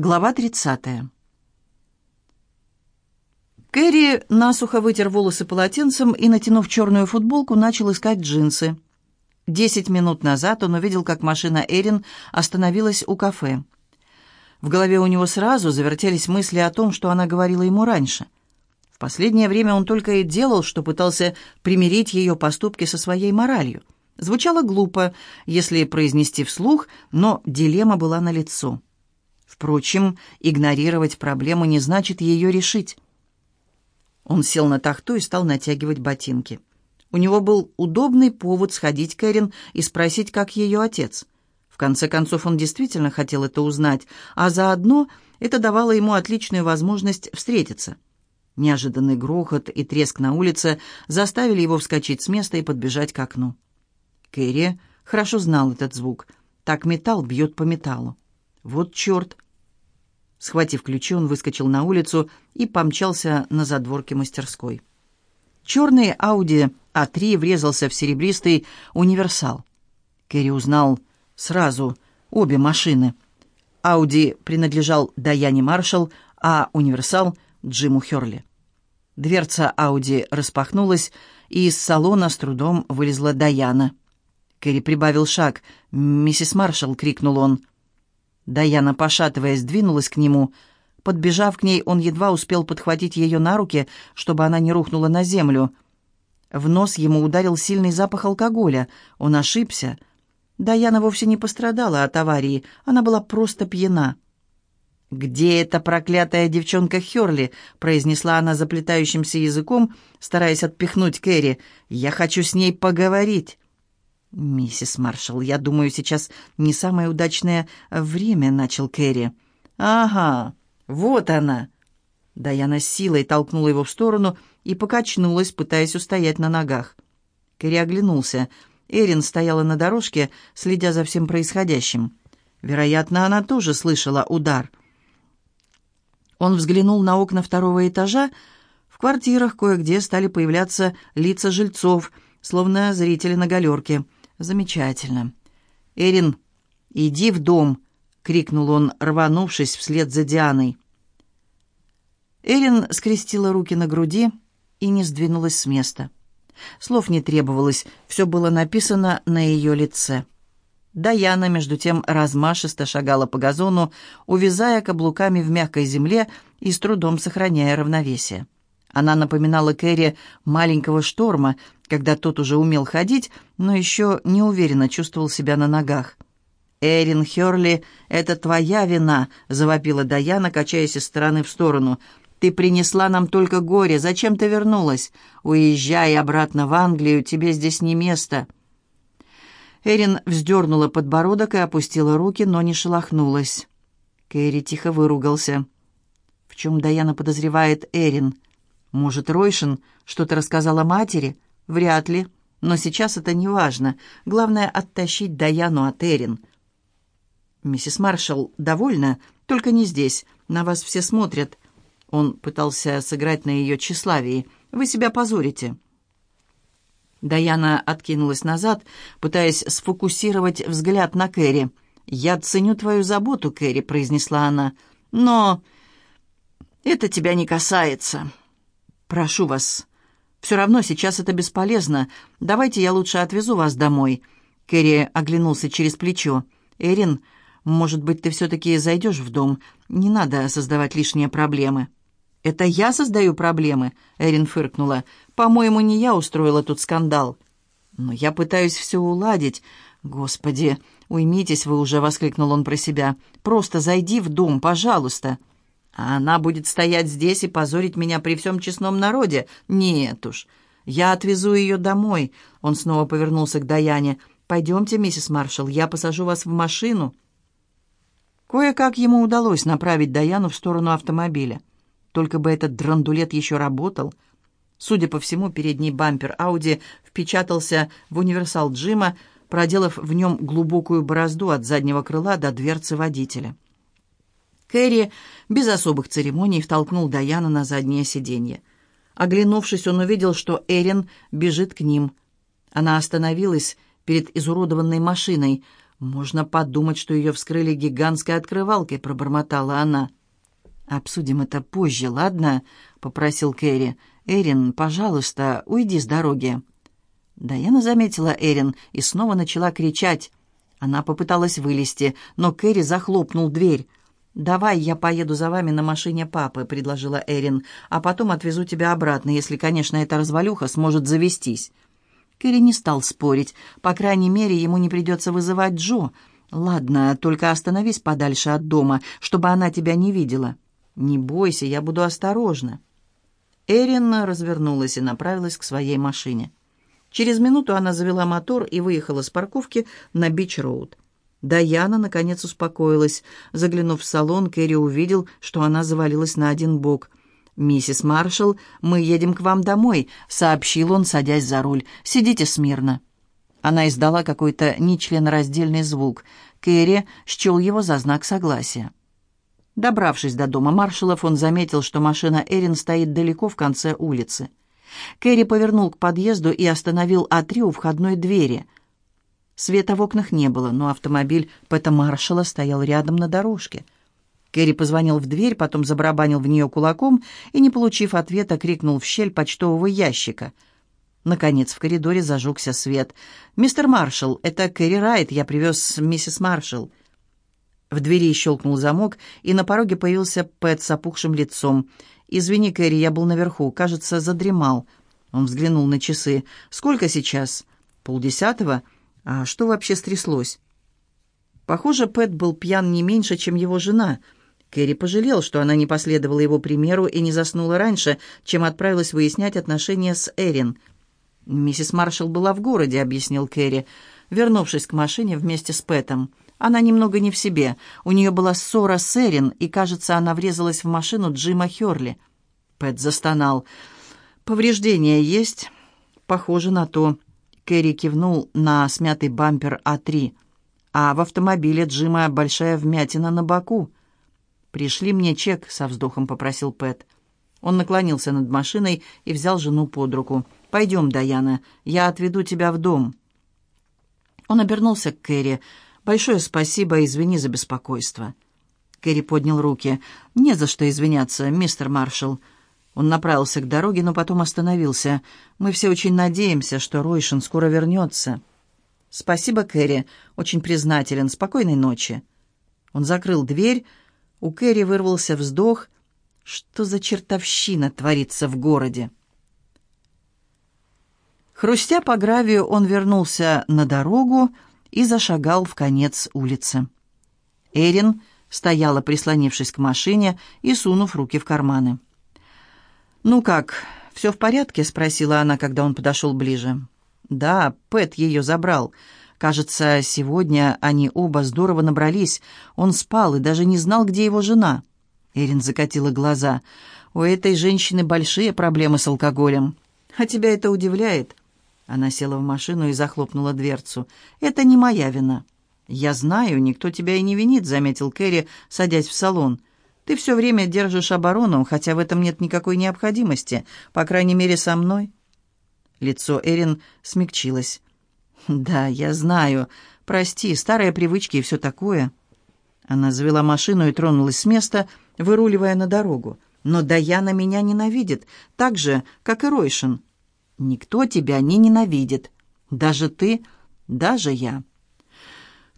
Глава 30. Кэрри насухо вытер волосы полотенцем и, натянув черную футболку, начал искать джинсы. Десять минут назад он увидел, как машина Эрин остановилась у кафе. В голове у него сразу завертелись мысли о том, что она говорила ему раньше. В последнее время он только и делал, что пытался примирить ее поступки со своей моралью. Звучало глупо, если произнести вслух, но дилемма была налицо. Впрочем, игнорировать проблему не значит ее решить. Он сел на тахту и стал натягивать ботинки. У него был удобный повод сходить к Эрин и спросить, как ее отец. В конце концов, он действительно хотел это узнать, а заодно это давало ему отличную возможность встретиться. Неожиданный грохот и треск на улице заставили его вскочить с места и подбежать к окну. Кэрри хорошо знал этот звук. Так металл бьет по металлу. «Вот черт!» Схватив ключи, он выскочил на улицу и помчался на задворке мастерской. Черный Ауди А3 врезался в серебристый универсал. Кэрри узнал сразу обе машины. Ауди принадлежал Даяне Маршалл, а универсал — Джиму Херли. Дверца Ауди распахнулась, и из салона с трудом вылезла Даяна. Кэрри прибавил шаг. «Миссис Маршалл!» — крикнул он — Даяна, пошатываясь, двинулась к нему. Подбежав к ней, он едва успел подхватить ее на руки, чтобы она не рухнула на землю. В нос ему ударил сильный запах алкоголя. Он ошибся. Даяна вовсе не пострадала от аварии, она была просто пьяна. «Где эта проклятая девчонка Херли?» — произнесла она заплетающимся языком, стараясь отпихнуть Кэрри. «Я хочу с ней поговорить». «Миссис Маршалл, я думаю, сейчас не самое удачное время», — начал Кэрри. «Ага, вот она». Даяна силой толкнула его в сторону и покачнулась, пытаясь устоять на ногах. Кэрри оглянулся. Эрин стояла на дорожке, следя за всем происходящим. Вероятно, она тоже слышала удар. Он взглянул на окна второго этажа. В квартирах кое-где стали появляться лица жильцов, словно зрители на галерке — «Замечательно. Эрин, иди в дом!» — крикнул он, рванувшись вслед за Дианой. Эрин скрестила руки на груди и не сдвинулась с места. Слов не требовалось, все было написано на ее лице. Даяна, между тем, размашисто шагала по газону, увязая каблуками в мягкой земле и с трудом сохраняя равновесие. Она напоминала Кэрри маленького шторма, когда тот уже умел ходить, но еще неуверенно чувствовал себя на ногах. «Эрин Херли, это твоя вина», — завопила Даяна, качаясь из стороны в сторону. «Ты принесла нам только горе. Зачем ты вернулась? Уезжай обратно в Англию, тебе здесь не место». Эрин вздернула подбородок и опустила руки, но не шелохнулась. Кэрри тихо выругался. В чем Даяна подозревает Эрин? Может, Ройшин что-то рассказала матери? Вряд ли. Но сейчас это не важно. Главное — оттащить Даяну от Эрин. «Миссис Маршалл, довольна? Только не здесь. На вас все смотрят». Он пытался сыграть на ее тщеславии. «Вы себя позорите». Даяна откинулась назад, пытаясь сфокусировать взгляд на Кэрри. «Я ценю твою заботу, Кэрри», — произнесла она. «Но это тебя не касается». «Прошу вас, все равно сейчас это бесполезно. Давайте я лучше отвезу вас домой». Кэрри оглянулся через плечо. «Эрин, может быть, ты все-таки зайдешь в дом? Не надо создавать лишние проблемы». «Это я создаю проблемы?» — Эрин фыркнула. «По-моему, не я устроила тут скандал». «Но я пытаюсь все уладить. Господи, уймитесь вы уже!» — воскликнул он про себя. «Просто зайди в дом, пожалуйста». А она будет стоять здесь и позорить меня при всем честном народе? Нет уж. Я отвезу ее домой. Он снова повернулся к Даяне. «Пойдемте, миссис Маршалл, я посажу вас в машину». Кое-как ему удалось направить Даяну в сторону автомобиля. Только бы этот драндулет еще работал. Судя по всему, передний бампер Ауди впечатался в универсал Джима, проделав в нем глубокую борозду от заднего крыла до дверцы водителя. Кэрри без особых церемоний втолкнул Даяну на заднее сиденье. Оглянувшись, он увидел, что Эрин бежит к ним. Она остановилась перед изуродованной машиной. «Можно подумать, что ее вскрыли гигантской открывалкой», — пробормотала она. «Обсудим это позже, ладно?» — попросил Кэрри. «Эрин, пожалуйста, уйди с дороги». Даяна заметила Эрин и снова начала кричать. Она попыталась вылезти, но Кэрри захлопнул дверь. «Давай я поеду за вами на машине папы», — предложила Эрин, «а потом отвезу тебя обратно, если, конечно, эта развалюха сможет завестись». Кэрри не стал спорить. По крайней мере, ему не придется вызывать Джо. «Ладно, только остановись подальше от дома, чтобы она тебя не видела». «Не бойся, я буду осторожна». Эрин развернулась и направилась к своей машине. Через минуту она завела мотор и выехала с парковки на Бич-Роуд. Даяна, наконец, успокоилась. Заглянув в салон, Кэрри увидел, что она завалилась на один бок. «Миссис Маршалл, мы едем к вам домой», — сообщил он, садясь за руль. «Сидите смирно». Она издала какой-то нечленораздельный звук. Кэрри счел его за знак согласия. Добравшись до дома маршалов, он заметил, что машина Эрин стоит далеко в конце улицы. Кэрри повернул к подъезду и остановил А3 у входной двери. Света в окнах не было, но автомобиль Пэта Маршала стоял рядом на дорожке. Кэрри позвонил в дверь, потом забарабанил в нее кулаком и, не получив ответа, крикнул в щель почтового ящика. Наконец в коридоре зажегся свет. «Мистер Маршалл, это Кэрри Райт, я привез миссис Маршалл». В двери щелкнул замок, и на пороге появился Пэт с опухшим лицом. «Извини, Кэрри, я был наверху. Кажется, задремал». Он взглянул на часы. «Сколько сейчас?» «Полдесятого? А что вообще стряслось?» Похоже, Пэт был пьян не меньше, чем его жена. Кэрри пожалел, что она не последовала его примеру и не заснула раньше, чем отправилась выяснять отношения с Эрин. «Миссис Маршалл была в городе», — объяснил Кэрри, вернувшись к машине вместе с Пэтом. Она немного не в себе. У нее была ссора с Эрин, и, кажется, она врезалась в машину Джима Херли. Пэт застонал. «Повреждения есть?» «Похоже на то». Кэрри кивнул на смятый бампер А3. «А в автомобиле Джима большая вмятина на боку». «Пришли мне чек», — со вздохом попросил Пэт. Он наклонился над машиной и взял жену под руку. «Пойдем, Даяна, я отведу тебя в дом». Он обернулся к Кэрри. «Большое спасибо, извини за беспокойство». Кэрри поднял руки. «Не за что извиняться, мистер Маршалл». Он направился к дороге, но потом остановился. «Мы все очень надеемся, что Ройшин скоро вернется». «Спасибо, Кэрри. Очень признателен. Спокойной ночи». Он закрыл дверь. У Кэрри вырвался вздох. «Что за чертовщина творится в городе?» Хрустя по гравию, он вернулся на дорогу, и зашагал в конец улицы. Эрин стояла, прислонившись к машине и сунув руки в карманы. «Ну как, все в порядке?» — спросила она, когда он подошел ближе. «Да, Пэт ее забрал. Кажется, сегодня они оба здорово набрались. Он спал и даже не знал, где его жена». Эрин закатила глаза. «У этой женщины большие проблемы с алкоголем. А тебя это удивляет?» Она села в машину и захлопнула дверцу. «Это не моя вина». «Я знаю, никто тебя и не винит», — заметил Кэрри, садясь в салон. «Ты все время держишь оборону, хотя в этом нет никакой необходимости, по крайней мере, со мной». Лицо Эрин смягчилось. «Да, я знаю. Прости, старые привычки и все такое». Она завела машину и тронулась с места, выруливая на дорогу. «Но Даяна меня ненавидит, так же, как и Ройшин. Никто тебя не ненавидит. Даже ты, даже я.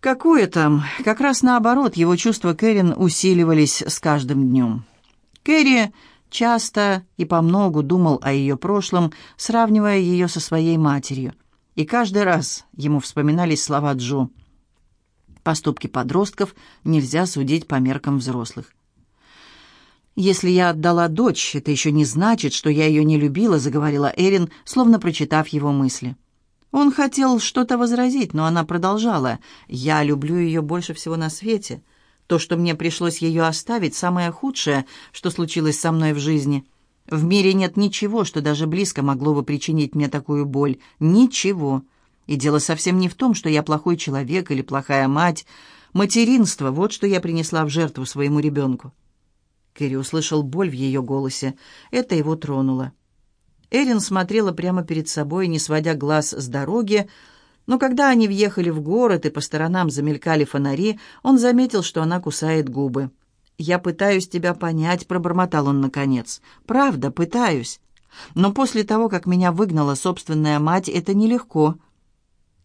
Какое там? Как раз наоборот, его чувства Кэрин усиливались с каждым днем. Кэрри часто и помногу думал о ее прошлом, сравнивая ее со своей матерью. И каждый раз ему вспоминались слова Джо. Поступки подростков нельзя судить по меркам взрослых. «Если я отдала дочь, это еще не значит, что я ее не любила», — заговорила Эрин, словно прочитав его мысли. Он хотел что-то возразить, но она продолжала. «Я люблю ее больше всего на свете. То, что мне пришлось ее оставить, самое худшее, что случилось со мной в жизни. В мире нет ничего, что даже близко могло бы причинить мне такую боль. Ничего. И дело совсем не в том, что я плохой человек или плохая мать. Материнство — вот что я принесла в жертву своему ребенку. Кэрри услышал боль в ее голосе. Это его тронуло. Эрин смотрела прямо перед собой, не сводя глаз с дороги, Но когда они въехали в город и по сторонам замелькали фонари, он заметил, что она кусает губы. «Я пытаюсь тебя понять», — пробормотал он наконец. «Правда, пытаюсь. Но после того, как меня выгнала собственная мать, это нелегко».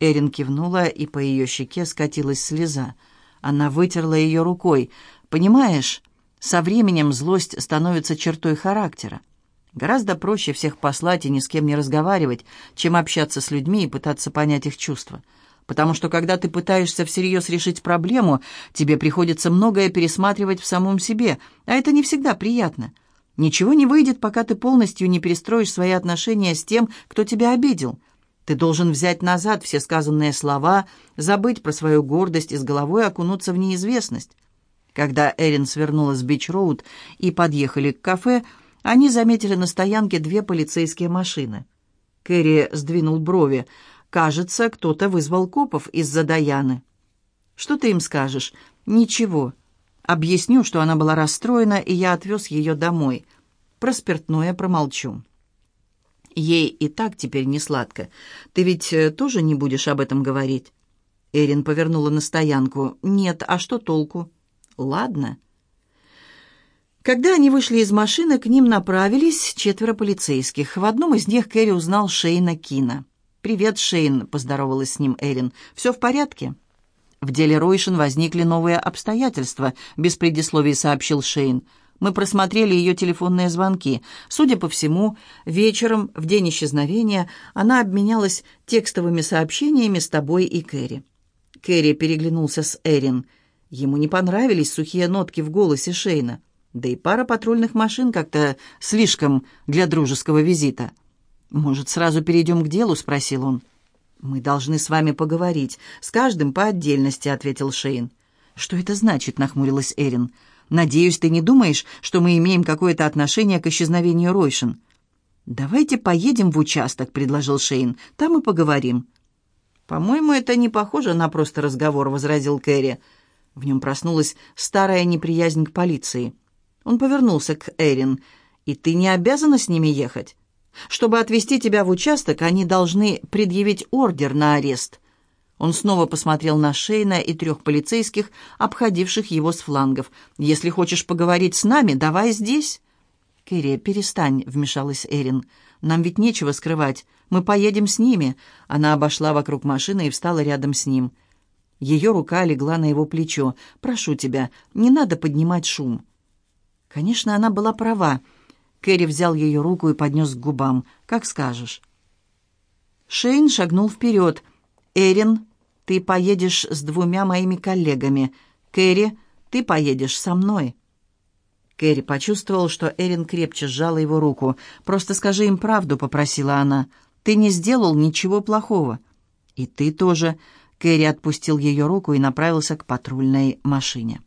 Эрин кивнула, и по ее щеке скатилась слеза. Она вытерла ее рукой. «Понимаешь, со временем злость становится чертой характера. Гораздо проще всех послать и ни с кем не разговаривать, чем общаться с людьми и пытаться понять их чувства. Потому что когда ты пытаешься всерьез решить проблему, тебе приходится многое пересматривать в самом себе, а это не всегда приятно. Ничего не выйдет, пока ты полностью не перестроишь свои отношения с тем, кто тебя обидел. Ты должен взять назад все сказанные слова, забыть про свою гордость и с головой окунуться в неизвестность. Когда Эрин свернула с Бич-Роуд и подъехали к кафе, они заметили на стоянке две полицейские машины. Кэрри сдвинул брови. «Кажется, кто-то вызвал копов из-за Даяны». «Что ты им скажешь?» «Ничего. Объясню, что она была расстроена, и я отвез ее домой. Про спиртное промолчу». «Ей и так теперь не сладко. Ты ведь э, тоже не будешь об этом говорить?» Эрин повернула на стоянку. «Нет, а что толку?» Ладно. Когда они вышли из машины, к ним направились четверо полицейских. В одном из них Кэрри узнал Шейна Кина. «Привет, Шейн», — поздоровалась с ним Эрин. «Все в порядке?» «В деле Ройшин возникли новые обстоятельства», — без предисловий сообщил Шейн. «Мы просмотрели ее телефонные звонки. Судя по всему, вечером, в день исчезновения, она обменялась текстовыми сообщениями с тобой и Кэрри». Кэрри переглянулся с Эрин. Ему не понравились сухие нотки в голосе Шейна. Да и пара патрульных машин как-то слишком для дружеского визита. «Может, сразу перейдем к делу?» — спросил он. «Мы должны с вами поговорить. С каждым по отдельности», — ответил Шейн. «Что это значит?» — нахмурилась Эрин. «Надеюсь, ты не думаешь, что мы имеем какое-то отношение к исчезновению Ройшин?» «Давайте поедем в участок», — предложил Шейн. «Там и поговорим». «По-моему, это не похоже на просто разговор», — возразил Кэрри. В нем проснулась старая неприязнь к полиции. Он повернулся к Эрин. «И ты не обязана с ними ехать? Чтобы отвезти тебя в участок, они должны предъявить ордер на арест». Он снова посмотрел на Шейна и трех полицейских, обходивших его с флангов. «Если хочешь поговорить с нами, давай здесь». «Кэрри, перестань», — вмешалась Эрин. «Нам ведь нечего скрывать. Мы поедем с ними». Она обошла вокруг машины и встала рядом с ним. Ее рука легла на его плечо. «Прошу тебя, не надо поднимать шум». Конечно, она была права. Кэрри взял ее руку и поднес к губам. «Как скажешь». Шейн шагнул вперед. «Эрин, ты поедешь с двумя моими коллегами. Кэрри, ты поедешь со мной». Кэрри почувствовал, что Эрин крепче сжала его руку. «Просто скажи им правду», — попросила она. «Ты не сделал ничего плохого». «И ты тоже. Кэрри отпустил ее руку и направился к патрульной машине.